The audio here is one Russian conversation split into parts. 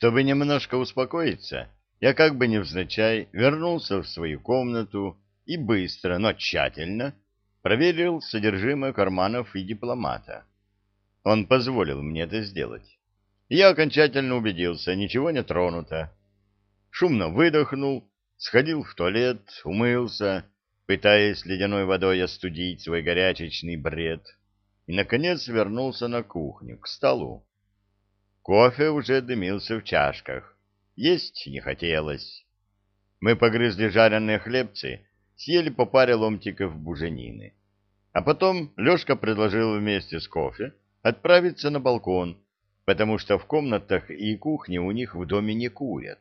Чтобы немножко успокоиться, я как бы невзначай вернулся в свою комнату и быстро, но тщательно проверил содержимое карманов и дипломата. Он позволил мне это сделать. Я окончательно убедился, ничего не тронуто. Шумно выдохнул, сходил в туалет, умылся, пытаясь ледяной водой остудить свой горячечный бред, и, наконец, вернулся на кухню, к столу. Кофе уже дымился в чашках. Есть не хотелось. Мы погрызли жареные хлебцы, съели по паре ломтиков буженины. А потом Лешка предложил вместе с кофе отправиться на балкон, потому что в комнатах и кухне у них в доме не курят.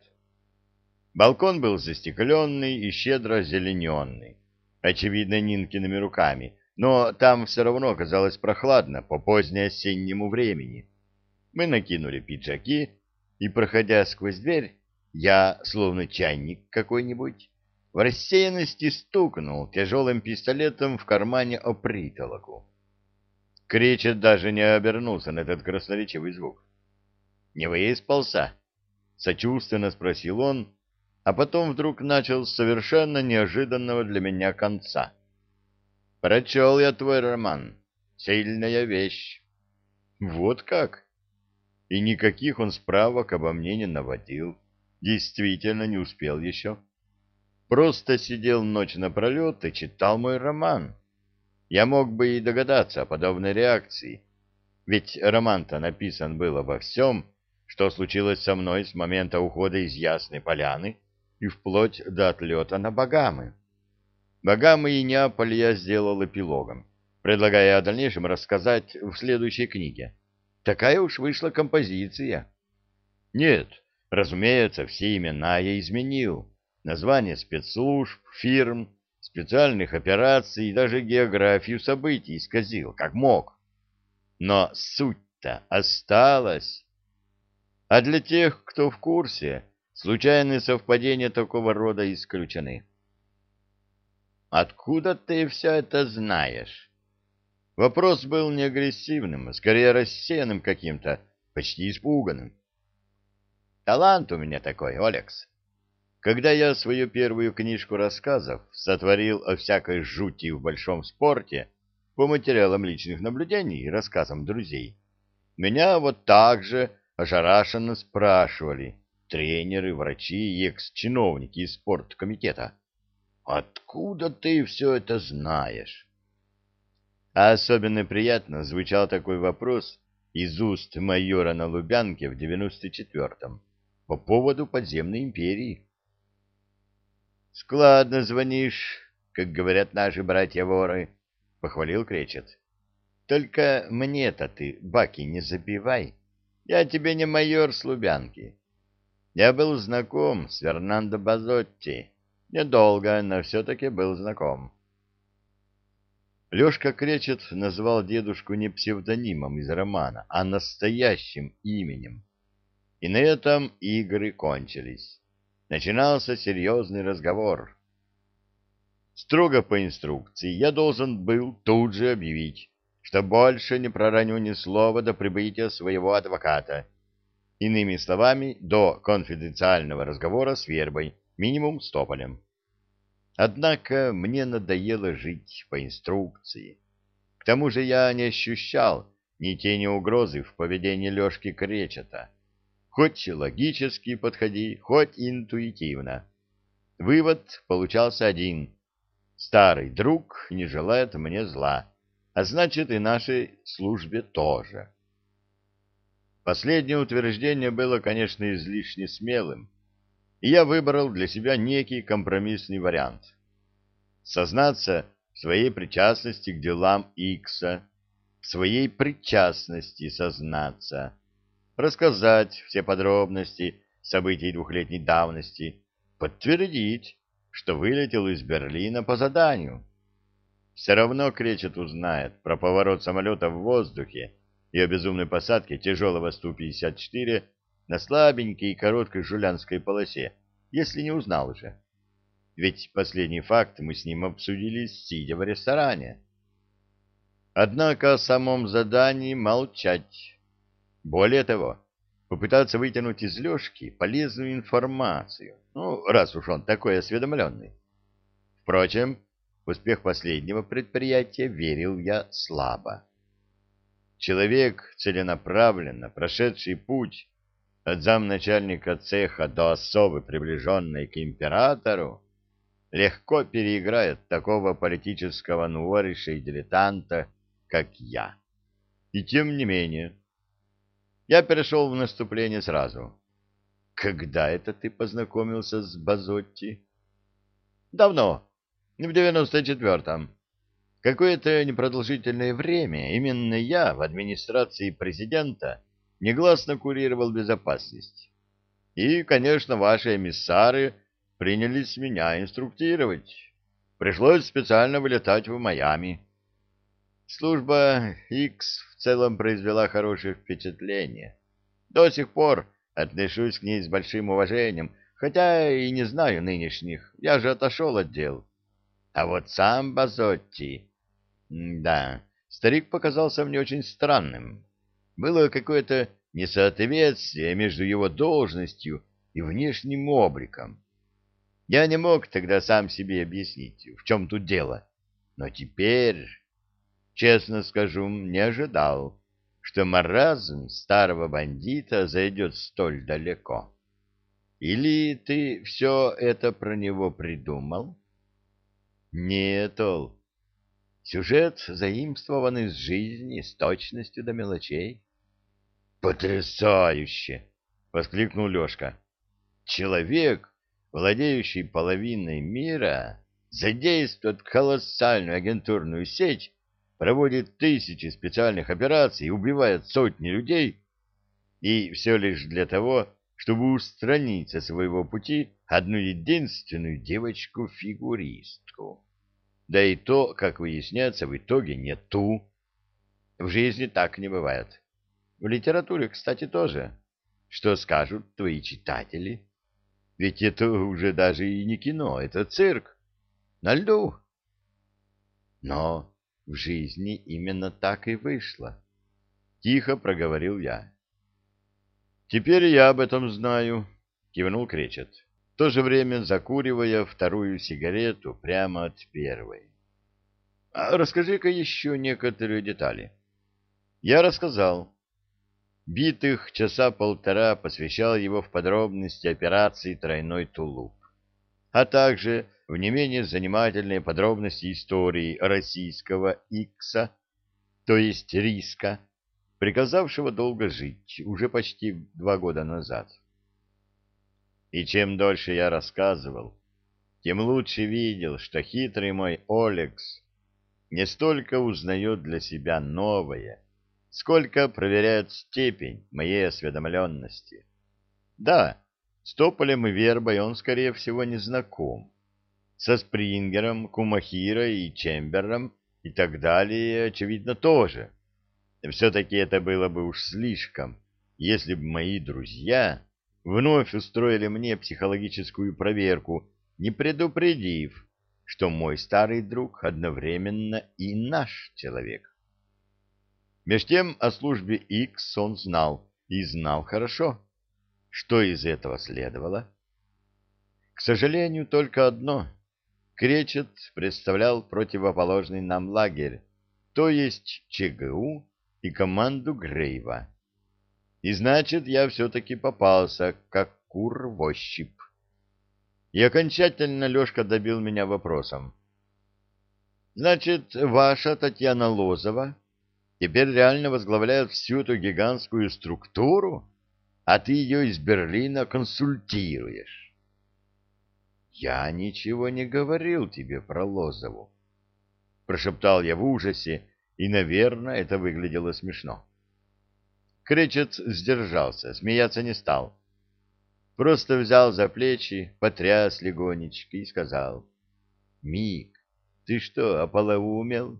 Балкон был застекленный и щедро озелененный, очевидно, Нинкиными руками, но там все равно оказалось прохладно по позднеосеннему времени. Мы накинули пиджаки, и, проходя сквозь дверь, я, словно чайник какой-нибудь, в рассеянности стукнул тяжелым пистолетом в кармане о притолоку. Кречет даже не обернулся на этот красноречивый звук. «Не выспался?» — сочувственно спросил он, а потом вдруг начал с совершенно неожиданного для меня конца. «Прочел я твой роман. Сильная вещь». «Вот как?» И никаких он справок обо мне не наводил. Действительно не успел еще. Просто сидел ночь напролет и читал мой роман. Я мог бы и догадаться о подобной реакции. Ведь роман-то написан был обо всем, что случилось со мной с момента ухода из Ясной Поляны и вплоть до отлета на Багамы. Багамы и Неаполь я сделал эпилогом, предлагая о дальнейшем рассказать в следующей книге. Такая уж вышла композиция. Нет, разумеется, все имена я изменил. Название спецслужб, фирм, специальных операций и даже географию событий исказил, как мог. Но суть-то осталась. А для тех, кто в курсе, случайные совпадения такого рода исключены. «Откуда ты все это знаешь?» Вопрос был не агрессивным, а скорее рассеянным каким-то, почти испуганным. Талант у меня такой, Олекс. Когда я свою первую книжку рассказов сотворил о всякой жути в большом спорте по материалам личных наблюдений и рассказам друзей, меня вот так же ошарашенно спрашивали тренеры, врачи и экс-чиновники из спорткомитета. «Откуда ты все это знаешь?» А особенно приятно звучал такой вопрос из уст майора на Лубянке в 94-м по поводу подземной империи. «Складно звонишь, как говорят наши братья-воры», — похвалил Кречет. «Только мне-то ты, баки, не забивай. Я тебе не майор с Лубянки. Я был знаком с Фернандо Базотти. Недолго, но все-таки был знаком. Лешка Кречет назвал дедушку не псевдонимом из романа, а настоящим именем. И на этом игры кончились. Начинался серьезный разговор. Строго по инструкции я должен был тут же объявить, что больше не пророню ни слова до прибытия своего адвоката. Иными словами, до конфиденциального разговора с Вербой, минимум с Тополем. Однако мне надоело жить по инструкции. К тому же я не ощущал ни тени угрозы в поведении Лешки Кречета. Хоть логически подходи, хоть интуитивно. Вывод получался один. Старый друг не желает мне зла, а значит и нашей службе тоже. Последнее утверждение было, конечно, излишне смелым, и я выбрал для себя некий компромиссный вариант. Сознаться в своей причастности к делам Икса, в своей причастности сознаться, рассказать все подробности событий двухлетней давности, подтвердить, что вылетел из Берлина по заданию. Все равно Кречет узнает про поворот самолета в воздухе и о безумной посадке тяжелого Сту-54 на слабенькой и короткой жулянской полосе, если не узнал уже. Ведь последний факт мы с ним обсудили, сидя в ресторане. Однако о самом задании молчать. Более того, попытаться вытянуть из Лешки полезную информацию, ну, раз уж он такой осведомленный. Впрочем, в успех последнего предприятия верил я слабо. Человек, целенаправленно прошедший путь от замначальника цеха до особы, приближенной к императору, легко переиграет такого политического нуориша и дилетанта, как я. И тем не менее, я перешел в наступление сразу. Когда это ты познакомился с Базотти? Давно, в девяносто четвертом. Какое-то непродолжительное время именно я в администрации президента негласно курировал безопасность. И, конечно, ваши эмиссары принялись меня инструктировать. Пришлось специально вылетать в Майами. Служба X в целом произвела хорошее впечатление. До сих пор отношусь к ней с большим уважением, хотя и не знаю нынешних, я же отошел от дел. А вот сам Базотти... Да, старик показался мне очень странным. Было какое-то несоответствие между его должностью и внешним обликом. Я не мог тогда сам себе объяснить, в чем тут дело. Но теперь, честно скажу, не ожидал, что маразм старого бандита зайдет столь далеко. Или ты все это про него придумал? Нет, Ол. Сюжет заимствован из жизни с точностью до мелочей. «Потрясающе!» — воскликнул Лешка. «Человек, владеющий половиной мира, задействует колоссальную агентурную сеть, проводит тысячи специальных операций, убивает сотни людей, и все лишь для того, чтобы устранить со своего пути одну единственную девочку-фигуристку. Да и то, как выясняется, в итоге не ту. В жизни так не бывает. В литературе, кстати, тоже. Что скажут твои читатели? Ведь это уже даже и не кино, это цирк. На льду. Но в жизни именно так и вышло. Тихо проговорил я. Теперь я об этом знаю, кивнул Кречет, в то же время закуривая вторую сигарету прямо от первой. А расскажи-ка еще некоторые детали. Я рассказал, Битых часа полтора посвящал его в подробности операции «Тройной тулуп», а также в не менее занимательные подробности истории российского Икса, то есть Риска, приказавшего долго жить уже почти два года назад. И чем дольше я рассказывал, тем лучше видел, что хитрый мой Олекс не столько узнает для себя новое, сколько проверяют степень моей осведомленности. Да, с Тополем и Вербой он, скорее всего, не знаком. Со Спрингером, Кумахира и Чембером и так далее, очевидно, тоже. Все-таки это было бы уж слишком, если бы мои друзья вновь устроили мне психологическую проверку, не предупредив, что мой старый друг одновременно и наш человек. Меж тем о службе X он знал, и знал хорошо. Что из этого следовало? К сожалению, только одно. Кречет представлял противоположный нам лагерь, то есть ЧГУ и команду Грейва. И значит, я все-таки попался, как кур в ощупь. И окончательно Лешка добил меня вопросом. «Значит, ваша Татьяна Лозова теперь реально возглавляет всю эту гигантскую структуру, а ты ее из Берлина консультируешь. Я ничего не говорил тебе про Лозову, прошептал я в ужасе, и, наверное, это выглядело смешно. Кречет сдержался, смеяться не стал. Просто взял за плечи, потряс легонечко и сказал, «Мик, ты что, ополоумел?»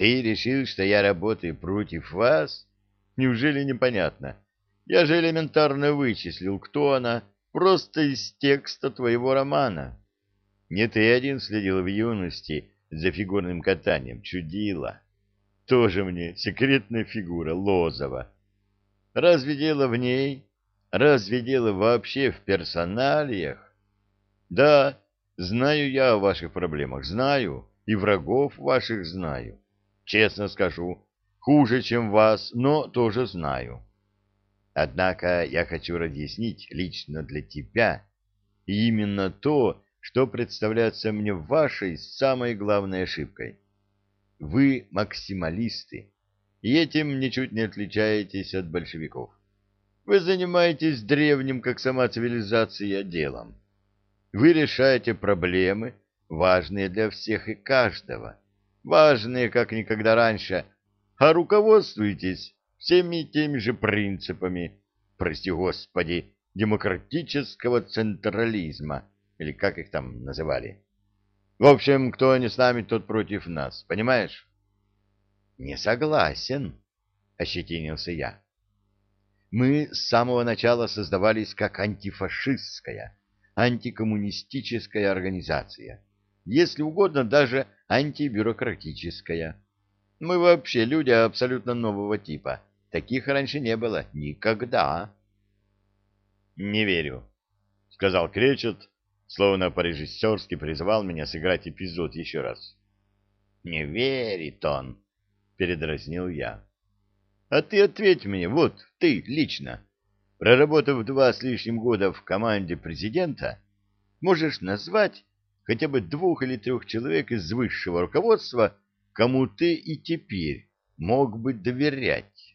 Ты решил, что я работаю против вас? Неужели непонятно? Я же элементарно вычислил, кто она, просто из текста твоего романа. Не ты один следил в юности за фигурным катанием, чудила. Тоже мне секретная фигура Лозова. Разве дело в ней? Разве дело вообще в персоналиях? Да, знаю я о ваших проблемах, знаю, и врагов ваших знаю. Честно скажу, хуже, чем вас, но тоже знаю. Однако я хочу разъяснить лично для тебя именно то, что представляется мне вашей самой главной ошибкой. Вы максималисты, и этим ничуть не отличаетесь от большевиков. Вы занимаетесь древним, как сама цивилизация, делом. Вы решаете проблемы, важные для всех и каждого, важные, как никогда раньше, а руководствуетесь всеми теми же принципами, прости господи, демократического централизма, или как их там называли. В общем, кто не с нами, тот против нас, понимаешь? Не согласен, ощетинился я. Мы с самого начала создавались как антифашистская, антикоммунистическая организация, если угодно, даже антибюрократическая. Мы вообще люди абсолютно нового типа. Таких раньше не было никогда. Не верю, сказал Кречет, словно по-режиссерски призвал меня сыграть эпизод еще раз. Не верит он, передразнил я. А ты ответь мне, вот ты лично, проработав два с лишним года в команде президента, можешь назвать хотя бы двух или трех человек из высшего руководства, кому ты и теперь мог бы доверять.